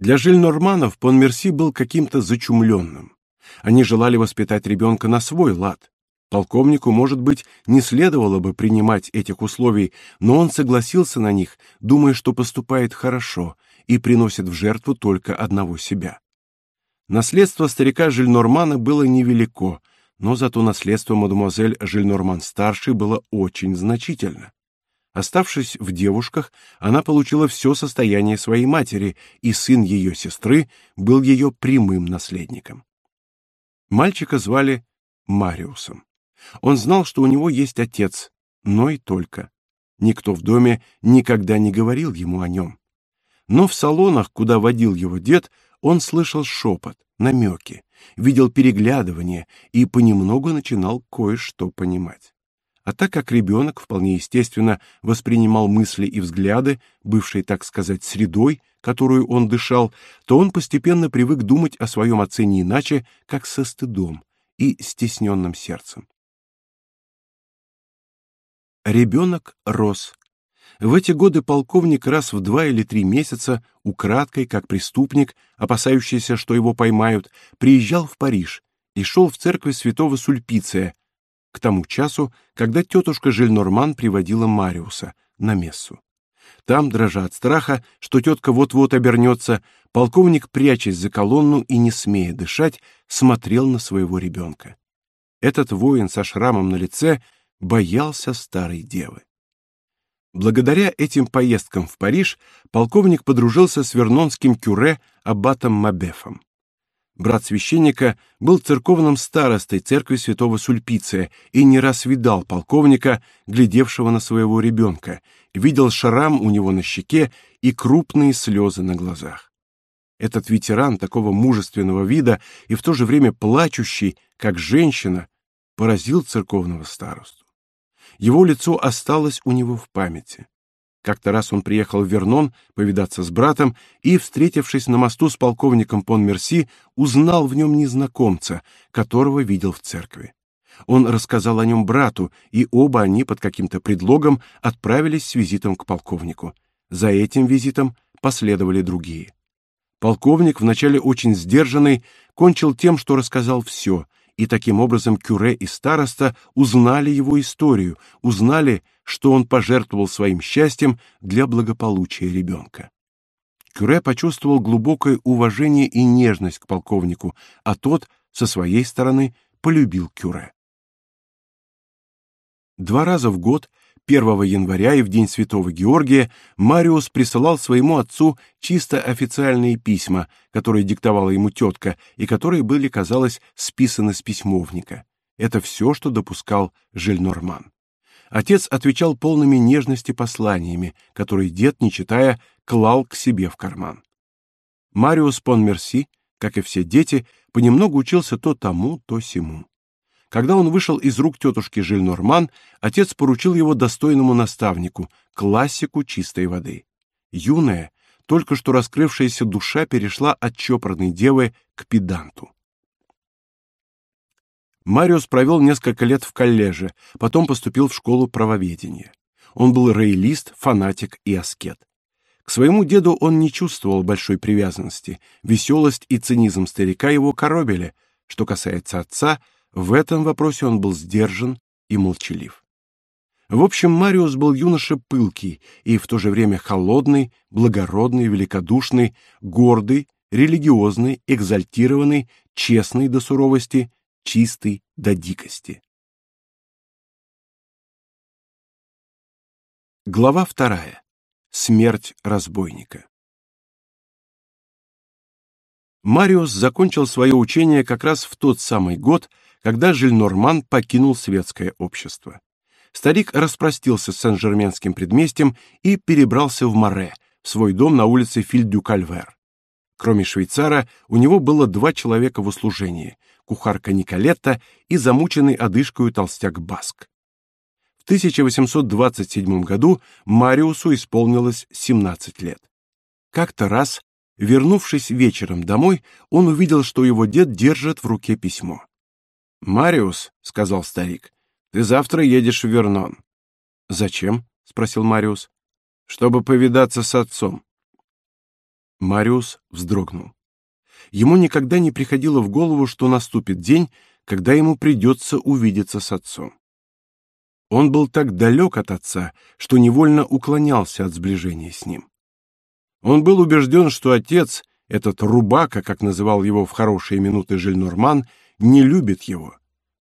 Для Жильнорманов Понмерси был каким-то зачумленным. Они желали воспитать ребенка на свой лад. Полковнику, может быть, не следовало бы принимать этих условий, но он согласился на них, думая, что поступает хорошо и приносит в жертву только одного себя. Наследство старика Жильнормана было невелико, но зато наследство мадемуазель Жильнорман-старшей было очень значительно. Оставшись в девушках, она получила все состояние своей матери, и сын ее сестры был ее прямым наследником. Мальчика звали Мариусом. Он знал, что у него есть отец, но и только. Никто в доме никогда не говорил ему о нем. Но в салонах, куда водил его дед, он слышал шепот, намеки, видел переглядывания и понемногу начинал кое-что понимать. А так как ребенок вполне естественно воспринимал мысли и взгляды, бывшие, так сказать, средой, которую он дышал, то он постепенно привык думать о своем отце не иначе, как со стыдом и стесненным сердцем. Ребенок рос. В эти годы полковник раз в два или три месяца, украдкой, как преступник, опасающийся, что его поймают, приезжал в Париж и шел в церковь святого Сульпиция, к тому часу, когда тетушка Жильнорман приводила Мариуса на мессу. Там, дрожа от страха, что тетка вот-вот обернется, полковник, прячась за колонну и не смея дышать, смотрел на своего ребенка. Этот воин со шрамом на лице боялся старой девы. Благодаря этим поездкам в Париж полковник подружился с вернонским кюре аббатом Мабефом. Брат священника был церковным старостой церкви Святого Сульпиция и не раз видал полковника, глядевшего на своего ребенка, видел шрам у него на щеке и крупные слезы на глазах. Этот ветеран такого мужественного вида и в то же время плачущий, как женщина, поразил церковного старосту его лицо осталось у него в памяти. Как-то раз он приехал в Вернон повидаться с братом и, встретившись на мосту с полковником Понмерси, узнал в нем незнакомца, которого видел в церкви. Он рассказал о нем брату, и оба они под каким-то предлогом отправились с визитом к полковнику. За этим визитом последовали другие. Полковник, вначале очень сдержанный, кончил тем, что рассказал все, и таким образом кюре и староста узнали его историю, узнали, что он пожертвовал своим счастьем для благополучия ребенка. Кюре почувствовал глубокое уважение и нежность к полковнику, а тот со своей стороны полюбил Кюре. Два раза в год 1 января и в день Святого Георгия Мариус присылал своему отцу чисто официальные письма, которые диктовала ему тетка и которые были, казалось, списаны с письмовника. Это все, что допускал Жильнорман. Отец отвечал полными нежности посланиями, которые дед, не читая, клал к себе в карман. Мариус Понмерси, как и все дети, понемногу учился то тому, то сему. Когда он вышел из рук тетушки Жильнорман, отец поручил его достойному наставнику, классику чистой воды. Юная, только что раскрывшаяся душа перешла от чопорной девы к педанту. Мариус провел несколько лет в коллеже, потом поступил в школу правоведения. Он был роялист, фанатик и аскет. К своему деду он не чувствовал большой привязанности. Веселость и цинизм старика его коробили. Что касается отца, в этом вопросе он был сдержан и молчалив. В общем, Мариус был юноша пылкий и в то же время холодный, благородный, великодушный, гордый, религиозный, экзальтированный, честный до суровости, чистый до дикости. Глава вторая. Смерть разбойника. Мариус закончил свое учение как раз в тот самый год, когда Жильнорман покинул светское общество. Старик распростился с Сен-Жерменским предместьем и перебрался в Море, в свой дом на улице Филь-дю-Кальвер. Кроме швейцара, у него было два человека в услужении: кухарка Николетта и замученный одышкой толстяк Баск. В 1827 году Мариусу исполнилось 17 лет. Как-то раз, вернувшись вечером домой, он увидел, что его дед держит в руке письмо. Мариус, сказал старик, ты завтра едешь в Вернон. Зачем? спросил Мариус. Чтобы повидаться с отцом. Мариус вздрогнул. Ему никогда не приходило в голову, что наступит день, когда ему придется увидеться с отцом. Он был так далек от отца, что невольно уклонялся от сближения с ним. Он был убежден, что отец, этот рубака, как называл его в хорошие минуты Жильнорман, не любит его.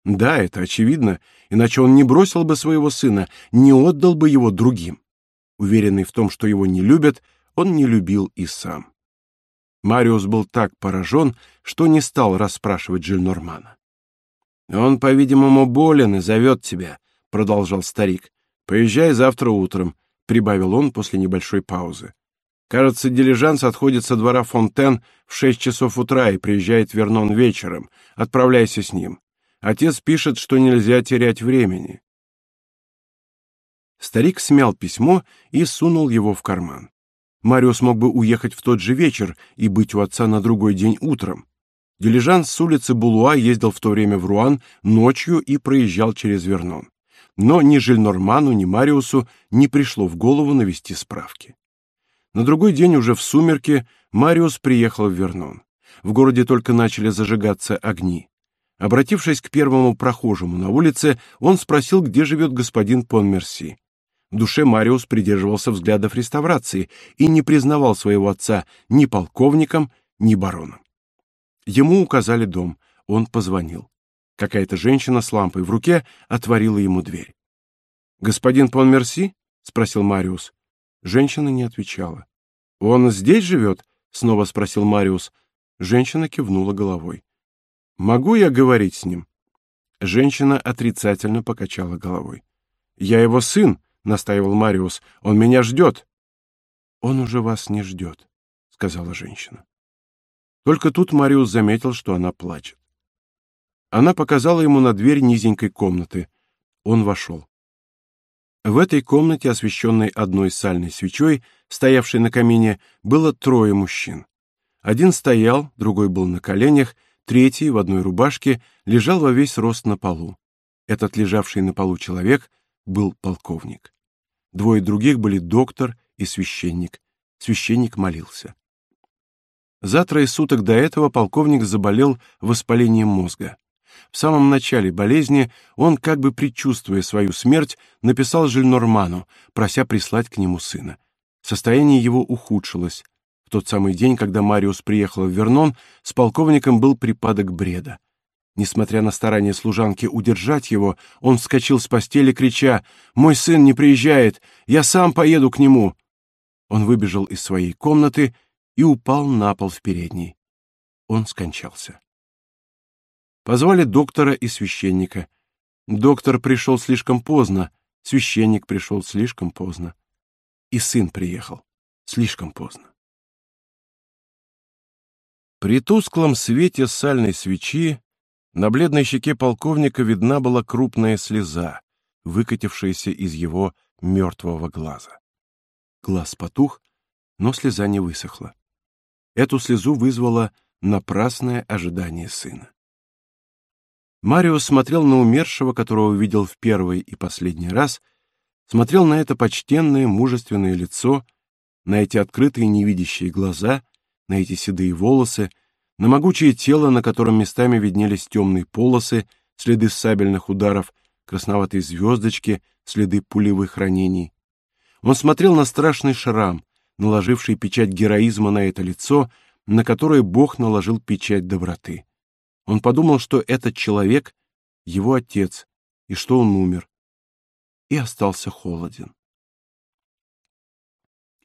Да, это очевидно, иначе он не бросил бы своего сына, не отдал бы его другим. Уверенный в том, что его не любят, он не любил и сам. Мариус был так поражен, что не стал расспрашивать Жильнормана. Он, по-видимому, болен и зовет тебя, продолжал старик. Поезжай завтра утром, прибавил он после небольшой паузы. Кажется, дилижанс отходит со двора Фонтен в шесть часов утра и приезжает Вернон вечером. Отправляйся с ним. Отец пишет, что нельзя терять времени. Старик смял письмо и сунул его в карман. Мариус мог бы уехать в тот же вечер и быть у отца на другой день утром. Дилижанс с улицы Булуа ездил в то время в Руан ночью и проезжал через Вернон. Но ни Жильнорману, ни Мариусу не пришло в голову навести справки. На другой день уже в сумерки Мариус приехал в Вернон. В городе только начали зажигаться огни. Обратившись к первому прохожему на улице, он спросил, где живет господин Понмерси. В душе Мариус придерживался взглядов реставрации и не признавал своего отца ни полковником, ни бароном. Ему указали дом, он позвонил. Какая-то женщина с лампой в руке отворила ему дверь. «Господин Понмерси?» — спросил Мариус. Женщина не отвечала. «Он здесь живет?» — снова спросил Мариус. Женщина кивнула головой. «Могу я говорить с ним?» Женщина отрицательно покачала головой. «Я его сын», — настаивал Мариус. «Он меня ждет». «Он уже вас не ждет», — сказала женщина. Только тут Мариус заметил, что она плачет. Она показала ему на дверь низенькой комнаты. Он вошел. В этой комнате, освещенной одной сальной свечой, стоявшей на камине, было трое мужчин. Один стоял, другой был на коленях, третий в одной рубашке лежал во весь рост на полу. Этот лежавший на полу человек был полковник. Двое других были доктор и священник. Священник молился. За трое суток до этого полковник заболел воспалением мозга. В самом начале болезни он, как бы предчувствуя свою смерть, написал Жильнорману, прося прислать к нему сына. Состояние его ухудшилось. В тот самый день, когда Мариус приехал в Вернон, с полковником был припадок бреда. Несмотря на старания служанки удержать его, он вскочил с постели, крича «Мой сын не приезжает! Я сам поеду к нему!» Он выбежал из своей комнаты и упал на пол в передней. Он скончался. Позвали доктора и священника. Доктор пришел слишком поздно, священник пришел слишком поздно. И сын приехал слишком поздно. При тусклом свете сальной свечи на бледной щеке полковника видна была крупная слеза, выкатившаяся из его мертвого глаза. Глаз потух, но слеза не высохла. Эту слезу вызвало напрасное ожидание сына. Мариус смотрел на умершего, которого видел в первый и последний раз, смотрел на это почтенное, мужественное лицо, на эти открытые невидящие глаза, на эти седые волосы, на могучее тело, на котором местами виднелись темные полосы, следы сабельных ударов, красноватые звездочки, следы пулевых ранений. Он смотрел на страшный шрам, наложивший печать героизма на это лицо, на которое Бог наложил печать доброты. Он подумал, что этот человек — его отец, и что он умер, и остался холоден.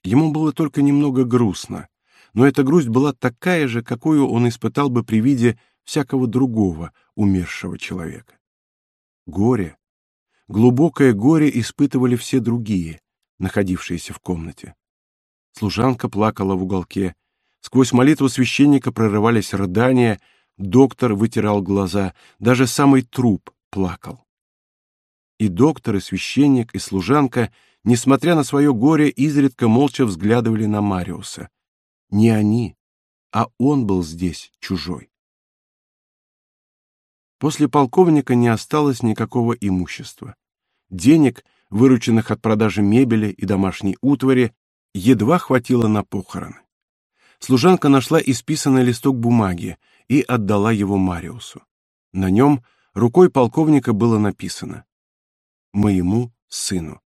Ему было только немного грустно, но эта грусть была такая же, какую он испытал бы при виде всякого другого умершего человека. Горе, глубокое горе испытывали все другие, находившиеся в комнате. Служанка плакала в уголке. Сквозь молитву священника прорывались рыдания, доктор вытирал глаза, даже самый труп плакал. И доктор, и священник, и служанка, несмотря на свое горе, изредка молча взглядывали на Мариуса. Не они, а он был здесь чужой. После полковника не осталось никакого имущества. Денег, вырученных от продажи мебели и домашней утвари, едва хватило на похороны. Служанка нашла исписанный листок бумаги и отдала его Мариусу. На нем рукой полковника было написано: "Моему сыну".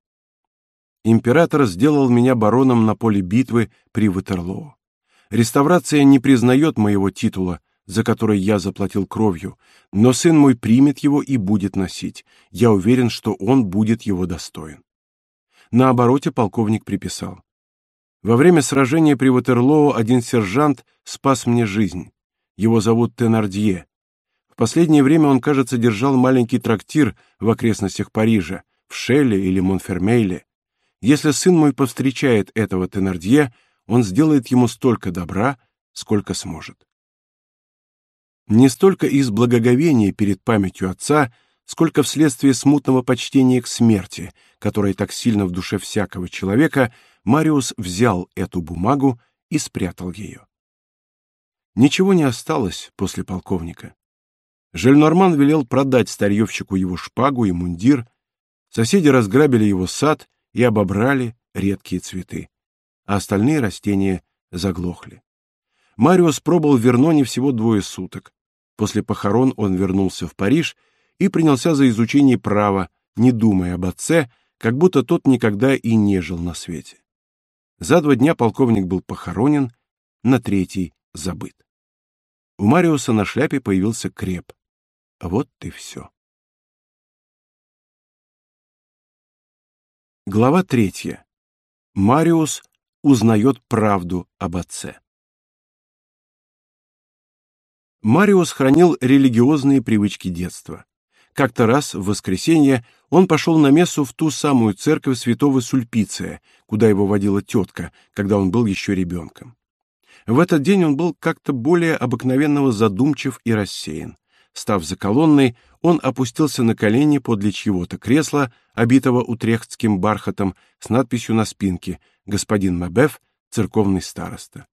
Император сделал меня бароном на поле битвы при Ватерлоо. Реставрация не признает моего титула, за который я заплатил кровью, но сын мой примет его и будет носить. Я уверен, что он будет его достоин. На обороте полковник приписал: Во время сражения при Ватерлоо один сержант спас мне жизнь. Его зовут Тенардье. В последнее время он, кажется, держал маленький трактир в окрестностях Парижа, в Шелле или Монфермейле. Если сын мой повстречает этого Тенардье, он сделает ему столько добра, сколько сможет. Не столько из благоговения перед памятью отца, сколько вследствие смутного почтения к смерти, которое так сильно в душе всякого человека, Мариус взял эту бумагу и спрятал ее. Ничего не осталось после полковника. Жельнорман велел продать старьевщику его шпагу и мундир, соседи разграбили его сад и обобрали редкие цветы, а остальные растения заглохли. Мариус пробыл в Верноне всего двое суток. После похорон он вернулся в Париж и принялся за изучение права, не думая об отце, как будто тот никогда и не жил на свете. За два дня полковник был похоронен, на третий забыт. У Мариуса на шляпе появился креп. Вот и все. Глава третья. Мариус узнает правду об отце. Мариус хранил религиозные привычки детства. Как-то раз в воскресенье он пошел на мессу в ту самую церковь святого Сульпиция, куда его водила тетка, когда он был еще ребенком. В этот день он был как-то более обыкновенного задумчив и рассеян. Став за колонной, он опустился на колени подле чьего-то кресла, обитого утрехтским бархатом, с надписью на спинке «Господин Мабеф, церковный староста».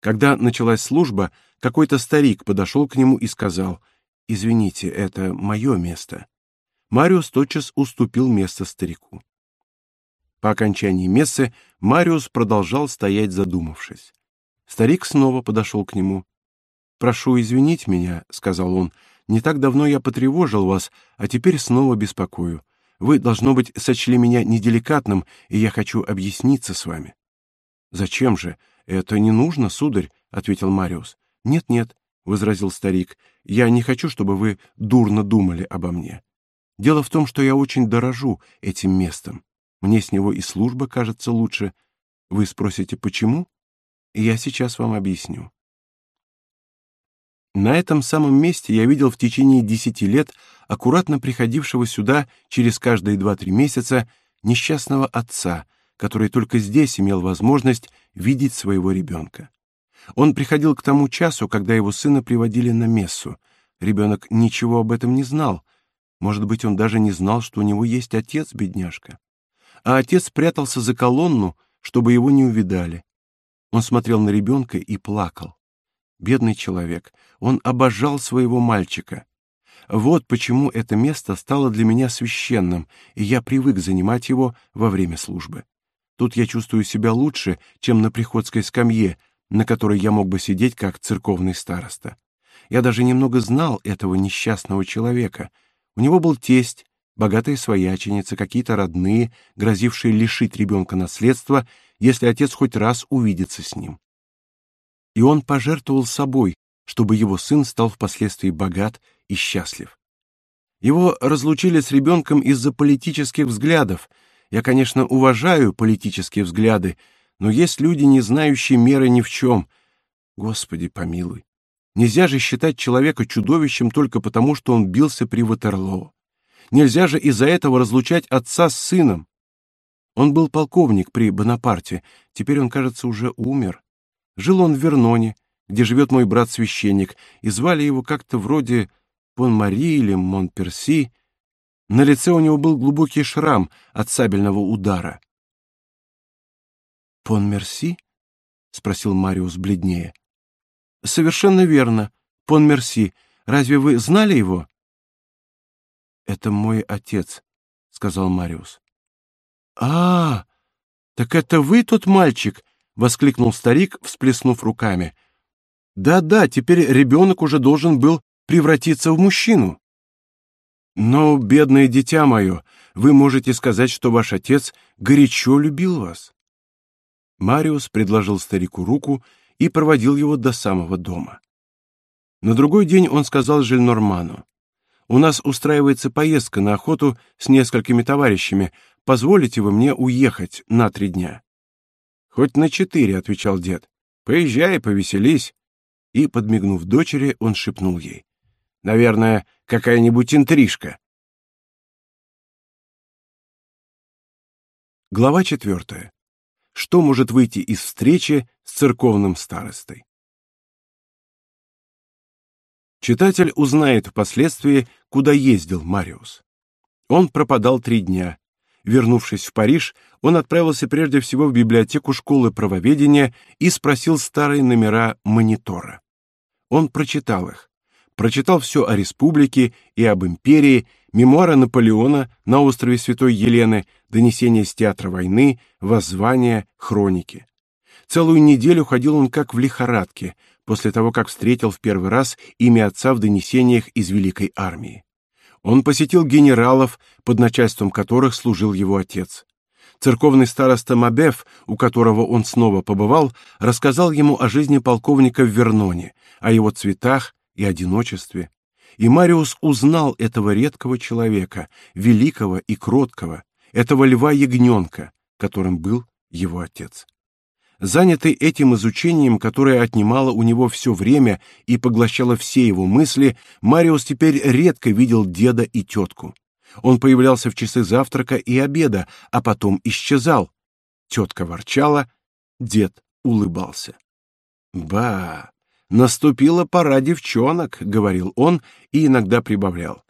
Когда началась служба, какой-то старик подошел к нему и сказал «Извините, это мое место». Мариус тотчас уступил место старику. По окончании мессы Мариус продолжал стоять задумавшись. Старик снова подошел к нему. «Прошу извинить меня», — сказал он, — «не так давно я потревожил вас, а теперь снова беспокою. Вы, должно быть, сочли меня неделикатным, и я хочу объясниться с вами». «Зачем же? Это не нужно, сударь», — ответил Мариус. «Нет-нет», — возразил старик, — «я не хочу, чтобы вы дурно думали обо мне. Дело в том, что я очень дорожу этим местом. Мне с него и служба кажется лучше. Вы спросите, почему? Я сейчас вам объясню. На этом самом месте я видел в течение десяти лет аккуратно приходившего сюда через каждые два-три месяца несчастного отца, который только здесь имел возможность видеть своего ребенка. Он приходил к тому часу, когда его сына приводили на мессу. Ребенок ничего об этом не знал. Может быть, он даже не знал, что у него есть отец, бедняжка. А отец прятался за колонну, чтобы его не увидали. Он смотрел на ребенка и плакал. Бедный человек, он обожал своего мальчика. Вот почему это место стало для меня священным, и я привык занимать его во время службы. Тут я чувствую себя лучше, чем на приходской скамье, на которой я мог бы сидеть как церковный староста. Я даже немного знал этого несчастного человека. У него был тесть, богатая свояченица, какие-то родные, грозившие лишить ребенка наследства, если отец хоть раз увидится с ним. И он пожертвовал собой, чтобы его сын стал впоследствии богат и счастлив. Его разлучили с ребенком из-за политических взглядов. Я, конечно, уважаю политические взгляды, но есть люди, не знающие меры ни в чем. Господи, помилуй. Нельзя же считать человека чудовищем только потому, что он бился при Ватерлоо. Нельзя же из-за этого разлучать отца с сыном. Он был полковник при Бонапарте, теперь он, кажется, уже умер. Жил он в Верноне, где живет мой брат-священник, и звали его как-то вроде Пон-Мари или Монперси. На лице у него был глубокий шрам от сабельного удара. «Пон-Мерси?» — спросил Мариус бледнее. «Совершенно верно. Пон-Мерси. Разве вы знали его?» Это мой отец, сказал Мариус. А, так это вы тот мальчик, воскликнул старик, всплеснув руками. Да-да, теперь ребенок уже должен был превратиться в мужчину. Но, бедное дитя мое, вы можете сказать, что ваш отец горячо любил вас. Мариус предложил старику руку и проводил его до самого дома. На другой день он сказал Жильнорману: "У нас устраивается поездка на охоту с несколькими товарищами. Позволите вы мне уехать на три дня?" "Хоть на четыре", отвечал дед. "Поезжай, повеселись". И подмигнув дочери, он шепнул ей: "Наверное, какая-нибудь интрижка". Глава четвертая. Что может выйти из встречи с церковным старостой? Читатель узнает впоследствии, куда ездил Мариус. Он пропадал три дня. Вернувшись в Париж, он отправился прежде всего в библиотеку школы правоведения и спросил старые номера монитора. Он прочитал их. Прочитал все о республике и об империи, мемуары Наполеона на острове Святой Елены, донесения с театра войны, воззвания, хроники. Целую неделю ходил он как в лихорадке, после того, как встретил в первый раз имя отца в донесениях из Великой армии. Он посетил генералов, под начальством которых служил его отец. Церковный староста Мабеф, у которого он снова побывал, рассказал ему о жизни полковника в Верноне, о его цветах и одиночестве. И Мариус узнал этого редкого человека, великого и кроткого, этого льва-ягненка, которым был его отец. Занятый этим изучением, которое отнимало у него все время и поглощало все его мысли, Мариус теперь редко видел деда и тетку. Он появлялся в часы завтрака и обеда, а потом исчезал. Тетка ворчала, дед улыбался. Ба, наступила пора девчонок, говорил он и иногда прибавлял: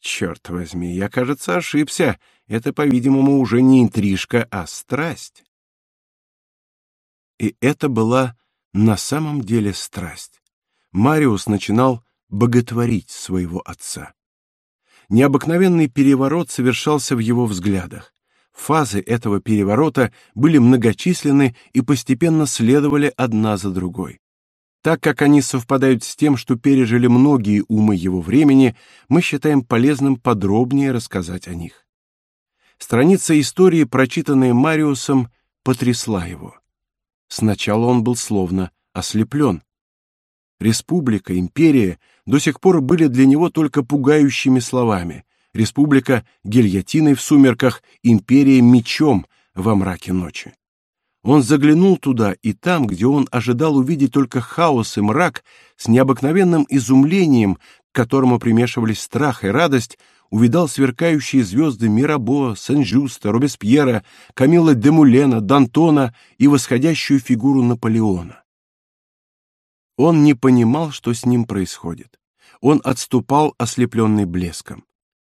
Черт возьми, я, кажется, ошибся. Это, по-видимому, уже не интрижка, а страсть. И это была на самом деле страсть. Мариус начинал боготворить своего отца. Необыкновенный переворот совершался в его взглядах. Фазы этого переворота были многочисленны и постепенно следовали одна за другой. Так как они совпадают с тем, что пережили многие умы его времени, мы считаем полезным подробнее рассказать о них. Страница истории, прочитанная Мариусом, потрясла его. Сначала он был словно ослеплен. Республика, империя до сих пор были для него только пугающими словами. Республика гильотиной в сумерках, империя мечом во мраке ночи. Он заглянул туда, и там, где он ожидал увидеть только хаос и мрак, с необыкновенным изумлением, к которому примешивались страх и радость, увидал сверкающие звезды Мирабо, Сен-Жюста, Робеспьера, Камилла де Мулена, Д'Антона и восходящую фигуру Наполеона. Он не понимал, что с ним происходит. Он отступал, ослепленный блеском.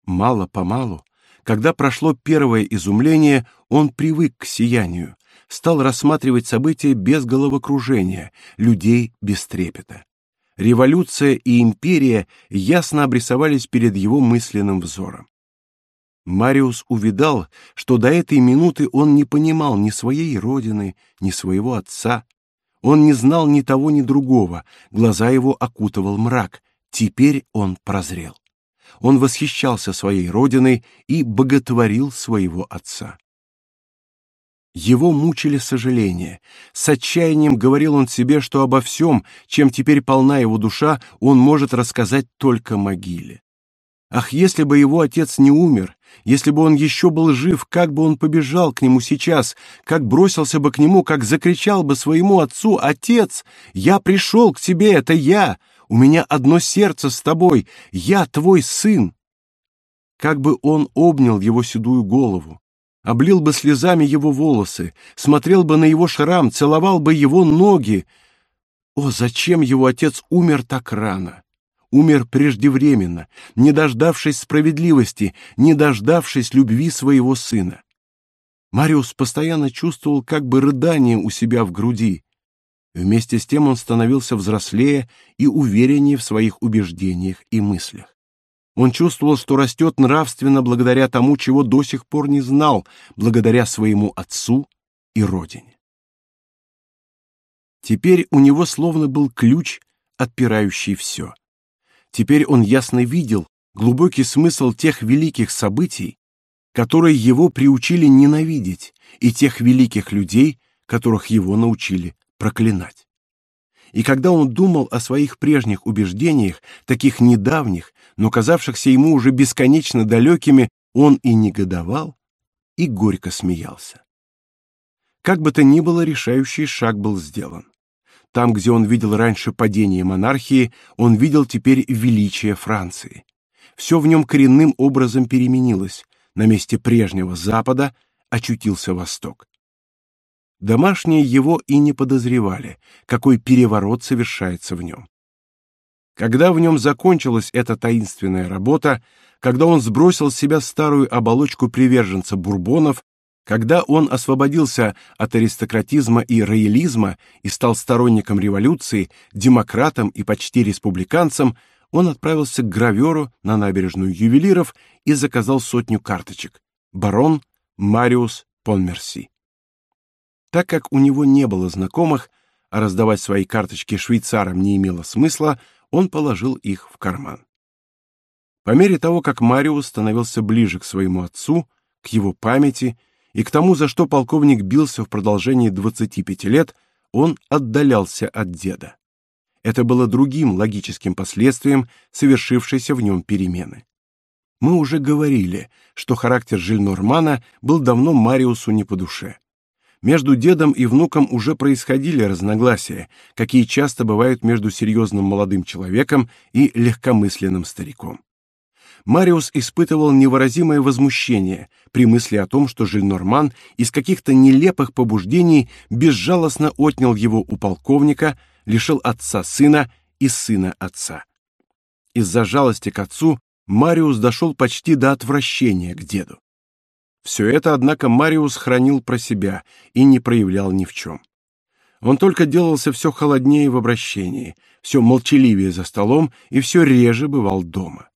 Мало-помалу, когда прошло первое изумление, он привык к сиянию, стал рассматривать события без головокружения, людей без трепета. Революция и империя ясно обрисовались перед его мысленным взором. Мариус увидал, что до этой минуты он не понимал ни своей родины, ни своего отца. Он не знал ни того, ни другого, глаза его окутывал мрак. Теперь он прозрел. Он восхищался своей родиной и боготворил своего отца. Его мучили сожаления. С отчаянием говорил он себе, что обо всем, чем теперь полна его душа, он может рассказать только могиле. Ах, если бы его отец не умер, если бы он еще был жив, как бы он побежал к нему сейчас, как бросился бы к нему, как закричал бы своему отцу: "Отец, я пришел к тебе, это я. У меня одно сердце с тобой. Я твой сын". Как бы он обнял его седую голову, облил бы слезами его волосы, смотрел бы на его шрам, целовал бы его ноги. О, зачем его отец умер так рано? Умер преждевременно, не дождавшись справедливости, не дождавшись любви своего сына. Мариус постоянно чувствовал как бы рыдание у себя в груди. Вместе с тем он становился взрослее и увереннее в своих убеждениях и мыслях. Он чувствовал, что растет нравственно благодаря тому, чего до сих пор не знал, благодаря своему отцу и родине. Теперь у него словно был ключ, отпирающий все. Теперь он ясно видел глубокий смысл тех великих событий, которые его приучили ненавидеть, и тех великих людей, которых его научили проклинать. И когда он думал о своих прежних убеждениях, таких недавних, но казавшихся ему уже бесконечно далекими, он и негодовал, и горько смеялся. Как бы то ни было, решающий шаг был сделан. Там, где он видел раньше падение монархии, он видел теперь величие Франции. Все в нем коренным образом переменилось. На месте прежнего Запада очутился Восток. Домашние его и не подозревали, какой переворот совершается в нем. Когда в нем закончилась эта таинственная работа, когда он сбросил с себя старую оболочку приверженца бурбонов, когда он освободился от аристократизма и роялизма и стал сторонником революции, демократом и почти республиканцем, он отправился к граверу на набережную ювелиров и заказал сотню карточек. Барон Мариус Понмерси. Так как у него не было знакомых, а раздавать свои карточки швейцарам не имело смысла, он положил их в карман. По мере того, как Мариус становился ближе к своему отцу, к его памяти и к тому, за что полковник бился в продолжении 25 лет, он отдалялся от деда. Это было другим логическим последствием совершившейся в нем перемены. Мы уже говорили, что характер Жильнормана был давно Мариусу не по душе. Между дедом и внуком уже происходили разногласия, какие часто бывают между серьезным молодым человеком и легкомысленным стариком. Мариус испытывал невыразимое возмущение при мысли о том, что Жильнорман из каких-то нелепых побуждений безжалостно отнял его у полковника, лишил отца сына и сына отца. Из-за жалости к отцу Мариус дошел почти до отвращения к деду. Все это, однако, Мариус хранил про себя и не проявлял ни в чем. Он только делался все холоднее в обращении, все молчаливее за столом и все реже бывал дома.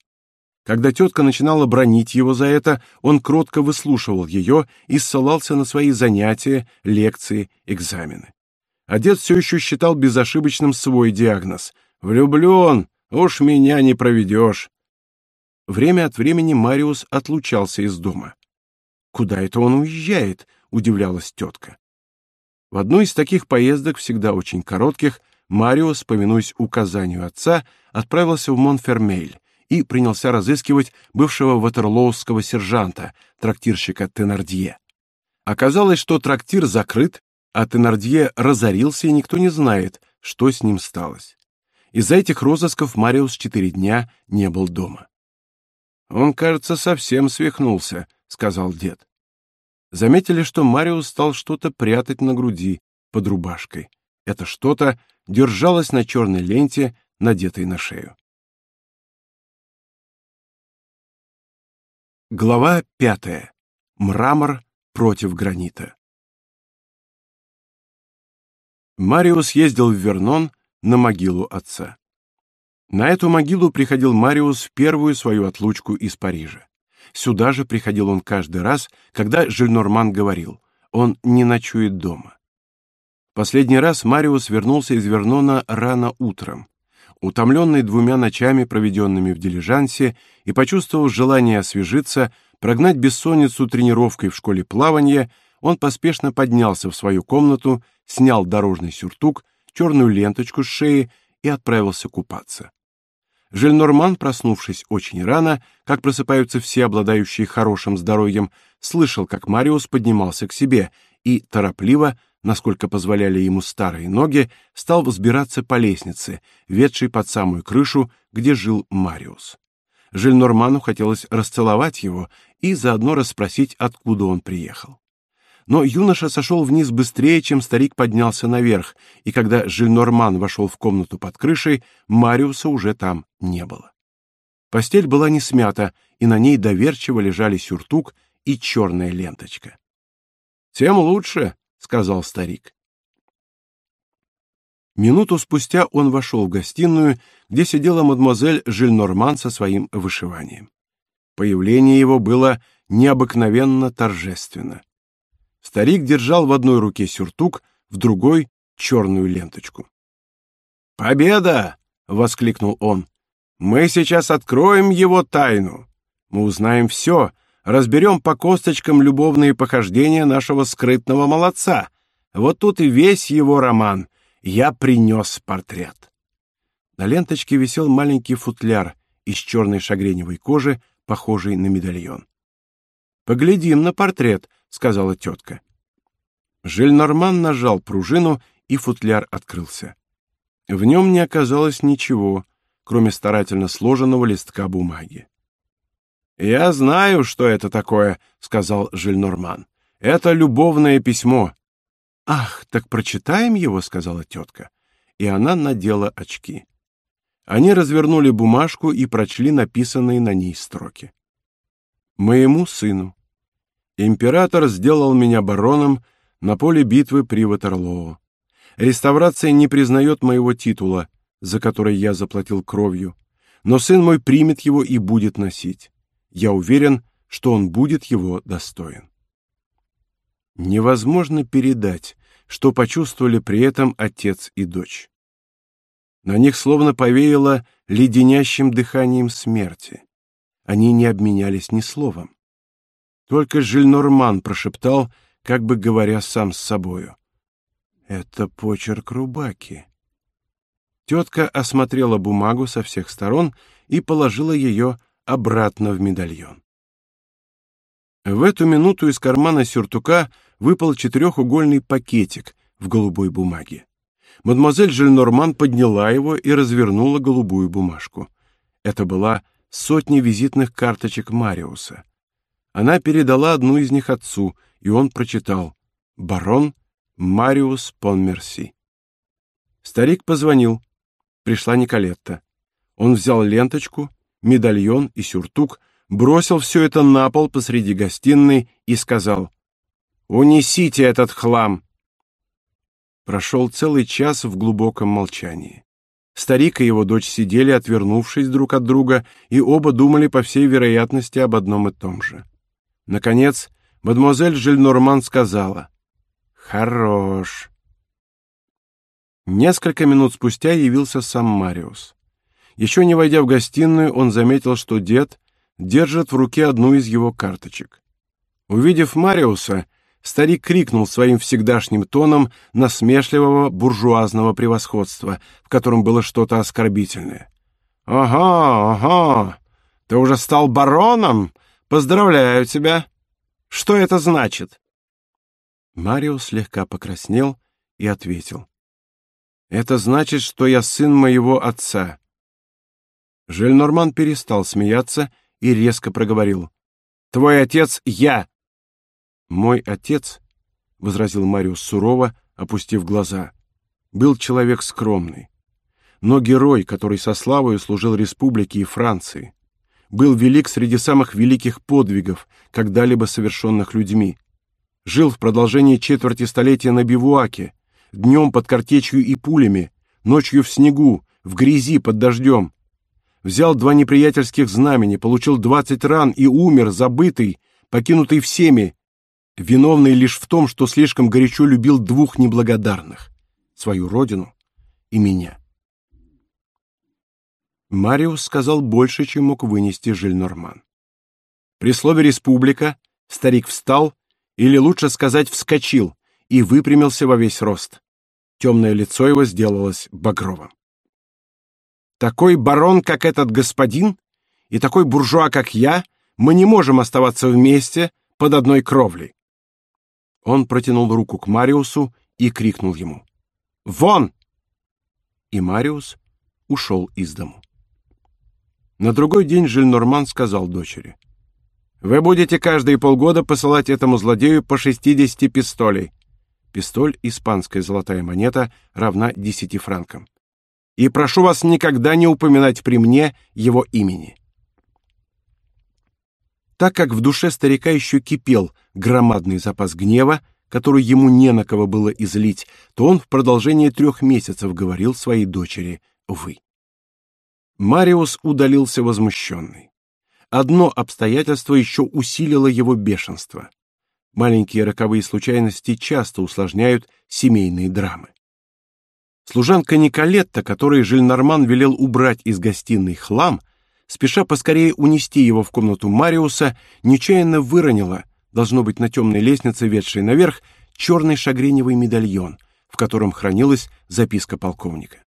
Когда тетка начинала бронить его за это, он кротко выслушивал ее и ссылался на свои занятия, лекции, экзамены. А дед все еще считал безошибочным свой диагноз. «Влюблен! Уж меня не проведешь!» Время от времени Мариус отлучался из дома. «Куда это он уезжает?» — удивлялась тетка. В одну из таких поездок, всегда очень коротких, Мариус, повинуясь указанию отца, отправился в Монфермейль, и принялся разыскивать бывшего ватерлоусского сержанта, трактирщика Тенардье. Оказалось, что трактир закрыт, а Тенардье разорился, и никто не знает, что с ним сталось. Из-за этих розысков Мариус четыре дня не был дома. «Он, кажется, совсем свихнулся», — сказал дед. Заметили, что Мариус стал что-то прятать на груди под рубашкой. Это что-то держалось на черной ленте, надетой на шею. Глава пятая. Мрамор против гранита. Мариус ездил в Вернон на могилу отца. На эту могилу приходил Мариус в первую свою отлучку из Парижа. Сюда же приходил он каждый раз, когда Жильнорман говорил, он не ночует дома. Последний раз Мариус вернулся из Вернона рано утром утомленный двумя ночами, проведенными в дилижансе, и почувствовав желание освежиться, прогнать бессонницу тренировкой в школе плавания, он поспешно поднялся в свою комнату, снял дорожный сюртук, черную ленточку с шеи и отправился купаться. Жильнорман, проснувшись очень рано, как просыпаются все обладающие хорошим здоровьем, слышал, как Мариус поднимался к себе и торопливо насколько позволяли ему старые ноги, стал взбираться по лестнице, ведшей под самую крышу, где жил Мариус. Жильнорману хотелось расцеловать его и заодно расспросить, откуда он приехал. Но юноша сошел вниз быстрее, чем старик поднялся наверх, и когда Жильнорман вошел в комнату под крышей, Мариуса уже там не было. Постель была не смята, и на ней доверчиво лежали сюртук и черная ленточка. «Тем лучше», — сказал старик. Минуту спустя он вошел в гостиную, где сидела мадемуазель Жильнорман со своим вышиванием. Появление его было необыкновенно торжественно. Старик держал в одной руке сюртук, в другой черную ленточку. «Победа!» — воскликнул он. «Мы сейчас откроем его тайну. Мы узнаем все, разберем по косточкам любовные похождения нашего скрытного молодца. Вот тут и весь его роман. Я принес портрет». На ленточке висел маленький футляр из черной шагреневой кожи, похожий на медальон. «Поглядим на портрет», — сказала тетка. Жильнорман нажал пружину, и футляр открылся. В нем не оказалось ничего, кроме старательно сложенного листка бумаги. «Я знаю, что это такое», — сказал Жильнорман. «Это любовное письмо». «Ах, так прочитаем его», — сказала тетка. И она надела очки. Они развернули бумажку и прочли написанные на ней строки. «Моему сыну. Император сделал меня бароном на поле битвы при Ватерлоо. Реставрация не признает моего титула, за который я заплатил кровью, но сын мой примет его и будет носить. Я уверен, что он будет его достоин. Невозможно передать, что почувствовали при этом отец и дочь. На них словно повеяло леденящим дыханием смерти. Они не обменялись ни словом. Только Жильнорман прошептал, как бы говоря сам с собою. «Это почерк Рубаки». Тетка осмотрела бумагу со всех сторон и положила ее обратно в медальон. В эту минуту из кармана сюртука выпал четырехугольный пакетик в голубой бумаге. Мадемуазель Жильнорман подняла его и развернула голубую бумажку. Это была сотня визитных карточек Мариуса. Она передала одну из них отцу, и он прочитал «Барон Мариус Понмерси». Старик позвонил. Пришла Николетта. Он взял ленточку, медальон и сюртук, бросил все это на пол посреди гостиной и сказал «Унесите этот хлам!» Прошел целый час в глубоком молчании. Старик и его дочь сидели, отвернувшись друг от друга, и оба думали, по всей вероятности, об одном и том же. Наконец, мадемуазель Жильнорман сказала «Хорош». Несколько минут спустя явился сам Мариус. Еще не войдя в гостиную, он заметил, что дед держит в руке одну из его карточек. Увидев Мариуса, старик крикнул своим всегдашним тоном насмешливого буржуазного превосходства, в котором было что-то оскорбительное. «Ага, ага, ты уже стал бароном? Поздравляю тебя! Что это значит?» Мариус слегка покраснел и ответил. «Это значит, что я сын моего отца. Жельнорман перестал смеяться и резко проговорил. «Твой отец — я!» «Мой отец», — возразил Мариус сурово, опустив глаза, — «был человек скромный, но герой, который со славою служил республике и Франции, был велик среди самых великих подвигов, когда-либо совершенных людьми, жил в продолжении четверти столетия на бивуаке, днем под картечью и пулями, ночью в снегу, в грязи под дождем, взял два неприятельских знамени, получил двадцать ран и умер, забытый, покинутый всеми, виновный лишь в том, что слишком горячо любил двух неблагодарных — свою родину и меня. Мариус сказал больше, чем мог вынести Жильнорман. При слове «республика» старик встал, или лучше сказать, вскочил, и выпрямился во весь рост. Темное лицо его сделалось багровым. Такой барон, как этот господин, и такой буржуа, как я, мы не можем оставаться вместе под одной кровлей. Он протянул руку к Мариусу и крикнул ему: "Вон!" И Мариус ушел из дому. На другой день Жильнорман сказал дочери: "Вы будете каждые полгода посылать этому злодею по 60 пистолей. Пистоль испанская золотая монета равна 10 франкам и прошу вас никогда не упоминать при мне его имени. Так как в душе старика еще кипел громадный запас гнева, который ему не на кого было излить, то он в продолжение трех месяцев говорил своей дочери «вы». Мариус удалился возмущенный. Одно обстоятельство еще усилило его бешенство. Маленькие роковые случайности часто усложняют семейные драмы. Служанка Николетта, которой Жильнорман велел убрать из гостиной хлам, спеша поскорее унести его в комнату Мариуса, нечаянно выронила, должно быть на темной лестнице, ведшей наверх, черный шагреневый медальон, в котором хранилась записка полковника.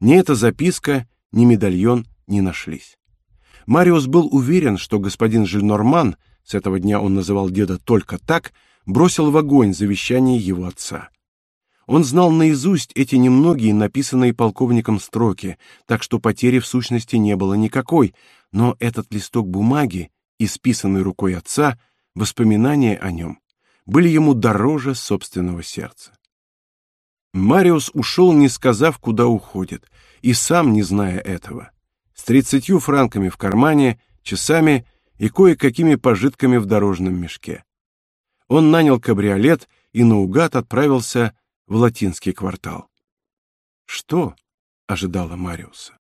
Ни эта записка, ни медальон не нашлись. Мариус был уверен, что господин Жильнорман, с этого дня он называл деда только так, бросил в огонь завещание его отца. Он знал наизусть эти немногие написанные полковником строки, так что потери в сущности не было никакой, но этот листок бумаги, исписанный рукой отца, воспоминания о нем, были ему дороже собственного сердца. Мариус ушел, не сказав, куда уходит, и сам не зная этого с тридцатью франками в кармане, часами и кое-какими пожитками в дорожном мешке. Он нанял кабриолет и наугад отправился в латинский квартал. Что ожидало Мариуса?